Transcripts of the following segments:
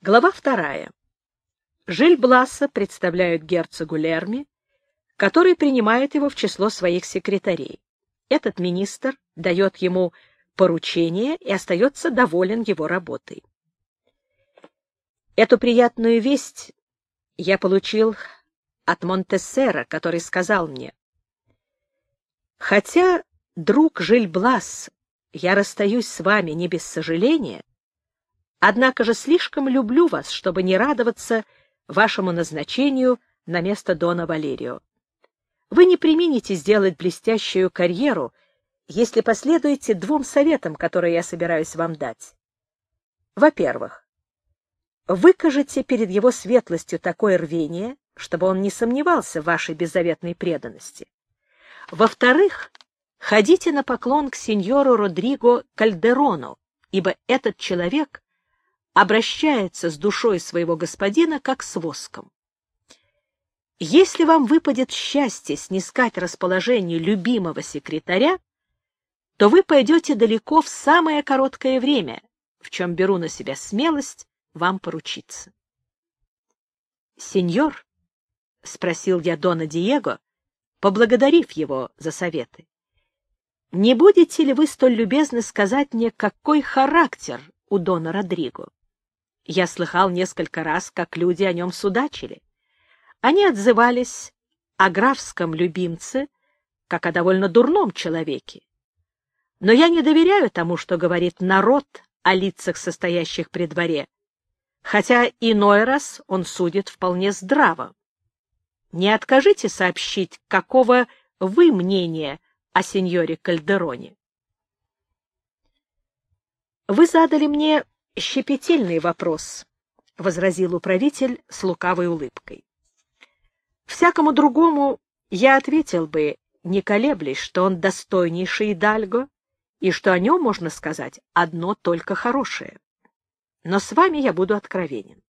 Глава вторая. Жиль-Бласса представляют герцогу Лерми, который принимает его в число своих секретарей. Этот министр дает ему поручение и остается доволен его работой. Эту приятную весть я получил от Монтессера, который сказал мне, «Хотя, друг Жиль-Бласс, я расстаюсь с вами не без сожаления, Однако же слишком люблю вас, чтобы не радоваться вашему назначению на место Дона Валерио. Вы не примените сделать блестящую карьеру, если последуете двум советам, которые я собираюсь вам дать. Во-первых, выкажите перед его светлостью такое рвение, чтобы он не сомневался в вашей беззаветной преданности. Во-вторых, ходите на поклон к сеньору Родриго Кальдерону, ибо этот человек обращается с душой своего господина, как с воском. Если вам выпадет счастье снискать расположение любимого секретаря, то вы пойдете далеко в самое короткое время, в чем беру на себя смелость вам поручиться. «Сеньор», — спросил я Дона Диего, поблагодарив его за советы, — «не будете ли вы столь любезны сказать мне, какой характер у Дона Родриго?» Я слыхал несколько раз, как люди о нем судачили. Они отзывались о графском любимце, как о довольно дурном человеке. Но я не доверяю тому, что говорит народ о лицах, состоящих при дворе, хотя иной раз он судит вполне здраво. Не откажите сообщить, какого вы мнения о сеньоре Кальдероне. Вы задали мне щепетильный вопрос, — возразил управитель с лукавой улыбкой. Всякому другому я ответил бы, не колеблясь, что он достойнейший Дальго, и что о нем можно сказать одно только хорошее. Но с вами я буду откровенен.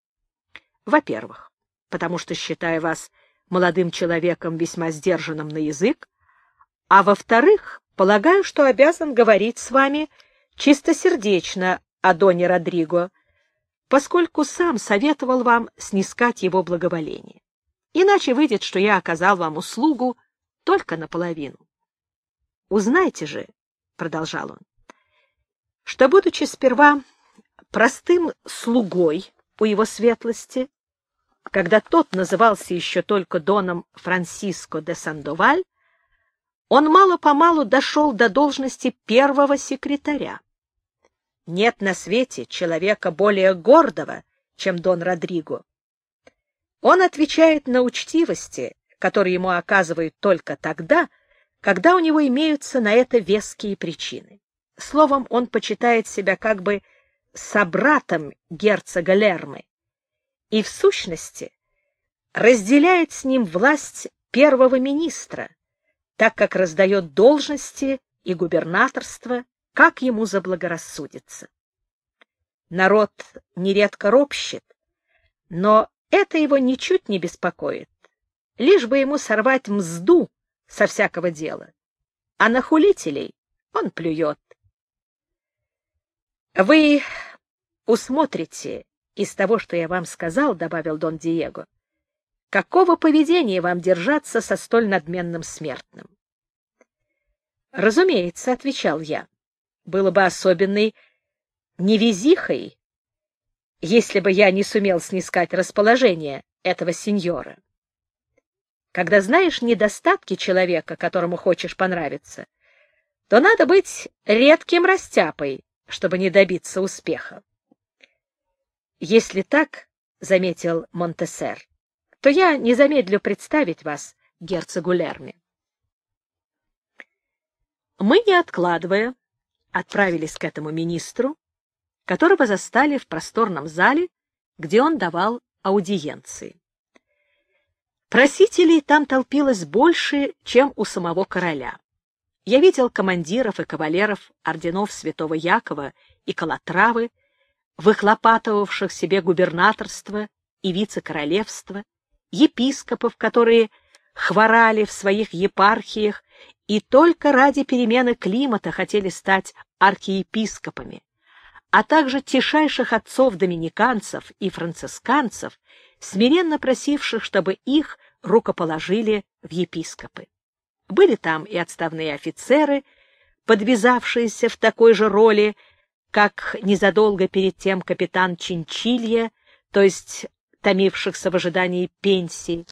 Во-первых, потому что считаю вас молодым человеком весьма сдержанным на язык, а во-вторых, полагаю, что обязан говорить с вами чистосердечно о Доне Родриго, поскольку сам советовал вам снискать его благоволение. Иначе выйдет, что я оказал вам услугу только наполовину. Узнайте же, — продолжал он, — что, будучи сперва простым слугой у его светлости, когда тот назывался еще только доном Франсиско де Сандоваль, он мало-помалу дошел до должности первого секретаря. Нет на свете человека более гордого, чем Дон Родриго. Он отвечает на учтивости, которые ему оказывают только тогда, когда у него имеются на это веские причины. Словом, он почитает себя как бы собратом герцога Лермы и, в сущности, разделяет с ним власть первого министра, так как раздает должности и губернаторство как ему заблагорассудится. Народ нередко ропщет, но это его ничуть не беспокоит, лишь бы ему сорвать мзду со всякого дела, а на хулителей он плюет. «Вы усмотрите из того, что я вам сказал, — добавил Дон Диего, — какого поведения вам держаться со столь надменным смертным?» «Разумеется, — отвечал я, было бы особенной невезихой, если бы я не сумел снискать расположение этого сеньора. Когда знаешь недостатки человека, которому хочешь понравиться, то надо быть редким растяпой, чтобы не добиться успеха. Если так, — заметил Монтесер, — то я не замедлю представить вас герцогу Лерме. Мы, не откладывая, отправились к этому министру, которого застали в просторном зале, где он давал аудиенции. Просителей там толпилось больше, чем у самого короля. Я видел командиров и кавалеров орденов святого Якова и Калатравы, выхлопатывавших себе губернаторство и вице-королевство, епископов, которые хворали в своих епархиях и только ради перемены климата хотели стать архиепископами, а также тишайших отцов-доминиканцев и францисканцев, смиренно просивших, чтобы их рукоположили в епископы. Были там и отставные офицеры, подвязавшиеся в такой же роли, как незадолго перед тем капитан Чинчилья, то есть томившихся в ожидании пенсии.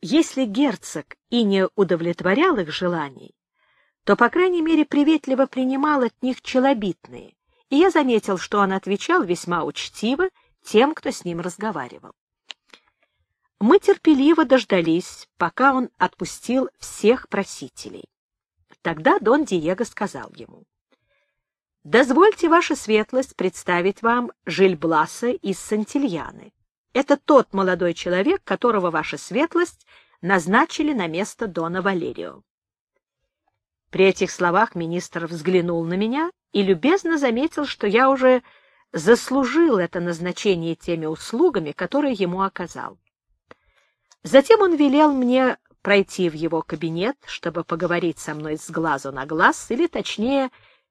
Если герцог и не удовлетворял их желаний, то, по крайней мере, приветливо принимал от них челобитные, и я заметил, что он отвечал весьма учтиво тем, кто с ним разговаривал. Мы терпеливо дождались, пока он отпустил всех просителей. Тогда Дон Диего сказал ему, «Дозвольте, ваша светлость, представить вам Жильбласа из Сантильяны. Это тот молодой человек, которого ваша светлость назначили на место Дона Валерио». При этих словах министр взглянул на меня и любезно заметил, что я уже заслужил это назначение теми услугами, которые ему оказал. Затем он велел мне пройти в его кабинет, чтобы поговорить со мной с глазу на глаз, или, точнее,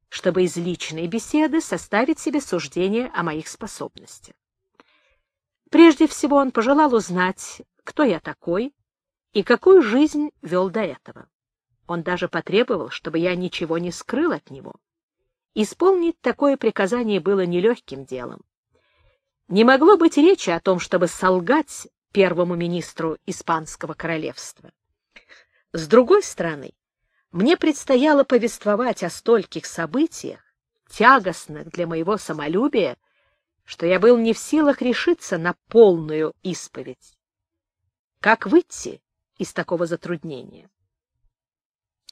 чтобы из личной беседы составить себе суждение о моих способностях. Прежде всего он пожелал узнать, кто я такой и какую жизнь вел до этого. Он даже потребовал, чтобы я ничего не скрыл от него. Исполнить такое приказание было нелегким делом. Не могло быть речи о том, чтобы солгать первому министру Испанского королевства. С другой стороны, мне предстояло повествовать о стольких событиях, тягостных для моего самолюбия, что я был не в силах решиться на полную исповедь. Как выйти из такого затруднения?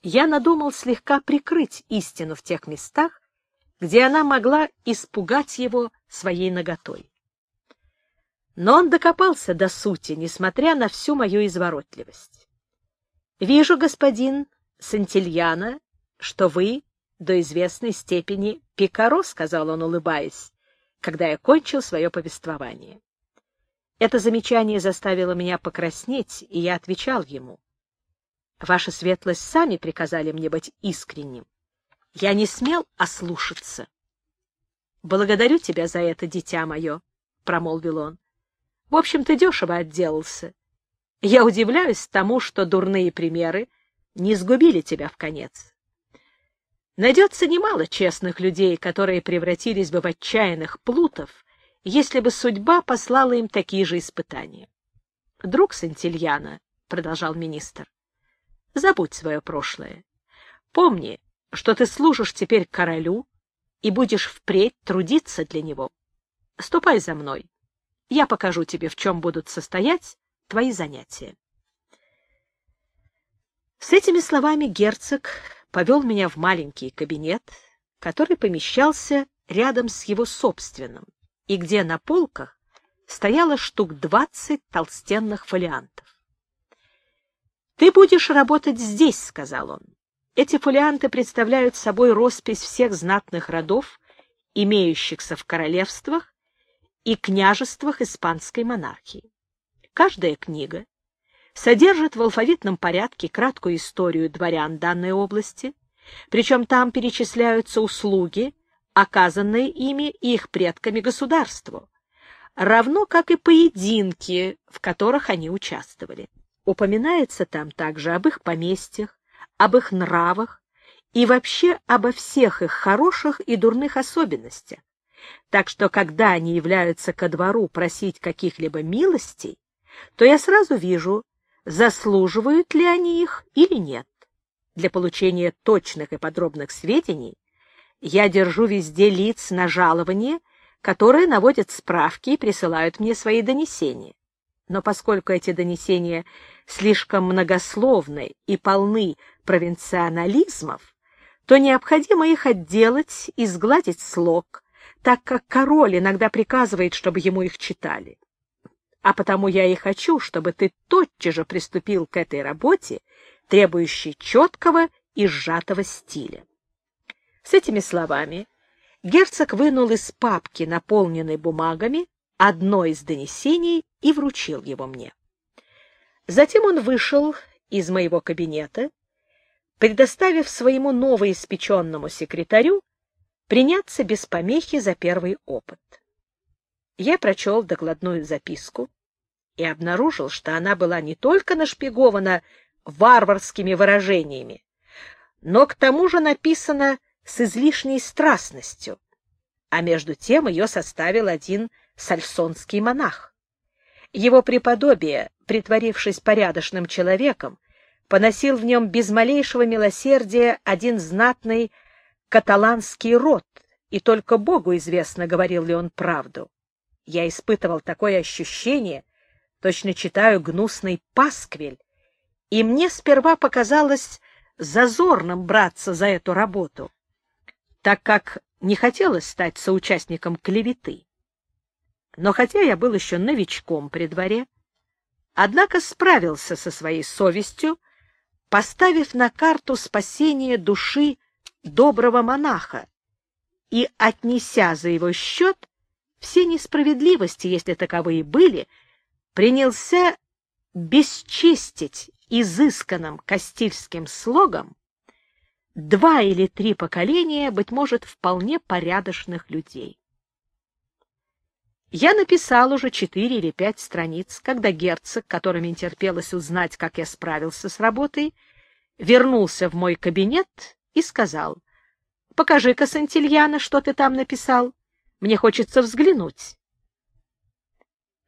Я надумал слегка прикрыть истину в тех местах, где она могла испугать его своей наготой. Но он докопался до сути, несмотря на всю мою изворотливость. «Вижу, господин Сантильяна, что вы до известной степени пикаро», — сказал он, улыбаясь, когда я кончил свое повествование. Это замечание заставило меня покраснеть, и я отвечал ему. «Ваша светлость сами приказали мне быть искренним. Я не смел ослушаться. — Благодарю тебя за это, дитя мое, — промолвил он. — В общем, ты дешево отделался. Я удивляюсь тому, что дурные примеры не сгубили тебя в конец. Найдется немало честных людей, которые превратились бы в отчаянных плутов, если бы судьба послала им такие же испытания. — Друг Сантильяна, — продолжал министр, — забудь свое прошлое. Помни, что ты служишь теперь королю и будешь впредь трудиться для него. Ступай за мной. Я покажу тебе, в чем будут состоять твои занятия. С этими словами герцог повел меня в маленький кабинет, который помещался рядом с его собственным, и где на полках стояло штук двадцать толстенных фолиантов. «Ты будешь работать здесь», — сказал он. Эти фолианты представляют собой роспись всех знатных родов, имеющихся в королевствах и княжествах испанской монархии. Каждая книга содержит в алфавитном порядке краткую историю дворян данной области, причем там перечисляются услуги, оказанные ими и их предками государству, равно как и поединки, в которых они участвовали. Упоминается там также об их поместьях, об их нравах и вообще обо всех их хороших и дурных особенностях. Так что, когда они являются ко двору просить каких-либо милостей, то я сразу вижу, заслуживают ли они их или нет. Для получения точных и подробных сведений я держу везде лиц на жалование, которые наводят справки и присылают мне свои донесения. Но поскольку эти донесения слишком многословны и полны провинционализмов, то необходимо их отделать и сгладить слог, так как король иногда приказывает, чтобы ему их читали. А потому я и хочу, чтобы ты тотчас же приступил к этой работе, требующей четкого и сжатого стиля. С этими словами герцог вынул из папки, наполненной бумагами, одно из донесений и вручил его мне. Затем он вышел из моего кабинета, предоставив своему новоиспеченному секретарю приняться без помехи за первый опыт. Я прочел докладную записку и обнаружил, что она была не только нашпигована варварскими выражениями, но к тому же написана с излишней страстностью, а между тем ее составил один сальсонский монах. Его преподобие, притворившись порядочным человеком, поносил в нем без малейшего милосердия один знатный каталанский род, и только Богу известно, говорил ли он правду. Я испытывал такое ощущение, точно читаю гнусный пасквиль, и мне сперва показалось зазорным браться за эту работу, так как не хотелось стать соучастником клеветы. Но хотя я был еще новичком при дворе, однако справился со своей совестью, поставив на карту спасение души доброго монаха и отнеся за его счет все несправедливости, если таковые были, принялся бесчестить изысканным кастильским слогом два или три поколения, быть может, вполне порядочных людей. Я написал уже четыре или пять страниц, когда герцог, которым не терпелось узнать, как я справился с работой, вернулся в мой кабинет и сказал, «Покажи-ка, Сантильяна, что ты там написал. Мне хочется взглянуть».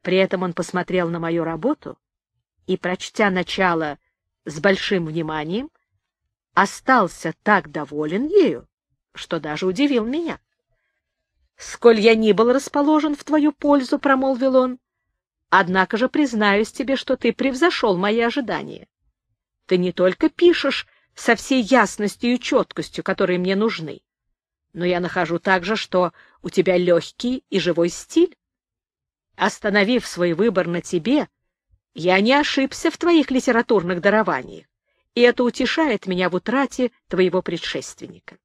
При этом он посмотрел на мою работу и, прочтя начало с большим вниманием, остался так доволен ею, что даже удивил меня. «Сколь я ни был расположен в твою пользу», — промолвил он, — «однако же признаюсь тебе, что ты превзошел мои ожидания. Ты не только пишешь со всей ясностью и четкостью, которые мне нужны, но я нахожу также, что у тебя легкий и живой стиль. Остановив свой выбор на тебе, я не ошибся в твоих литературных дарованиях, и это утешает меня в утрате твоего предшественника.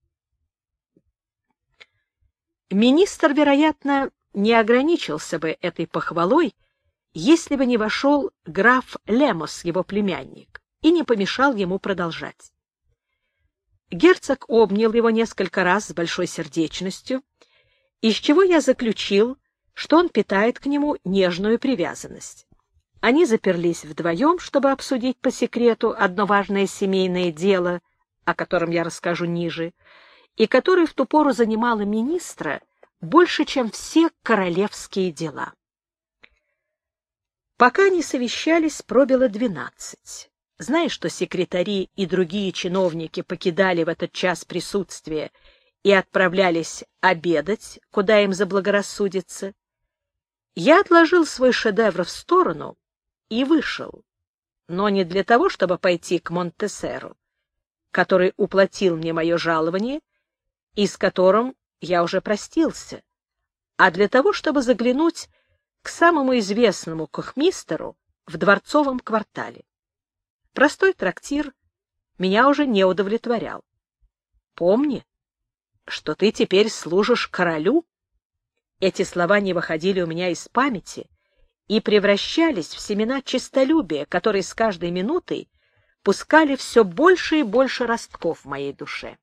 Министр, вероятно, не ограничился бы этой похвалой, если бы не вошел граф Лемос, его племянник, и не помешал ему продолжать. Герцог обнял его несколько раз с большой сердечностью, из чего я заключил, что он питает к нему нежную привязанность. Они заперлись вдвоем, чтобы обсудить по секрету одно важное семейное дело, о котором я расскажу ниже, и которое в ту пору занимало министра больше, чем все королевские дела. Пока они совещались, пробило двенадцать. Зная, что секретари и другие чиновники покидали в этот час присутствие и отправлялись обедать, куда им заблагорассудится, я отложил свой шедевр в сторону и вышел, но не для того, чтобы пойти к Монтесеру, который уплатил мне мое жалование и с которым я уже простился, а для того, чтобы заглянуть к самому известному кухмистеру в дворцовом квартале. Простой трактир меня уже не удовлетворял. Помни, что ты теперь служишь королю. Эти слова не выходили у меня из памяти и превращались в семена честолюбия, которые с каждой минутой пускали все больше и больше ростков в моей душе.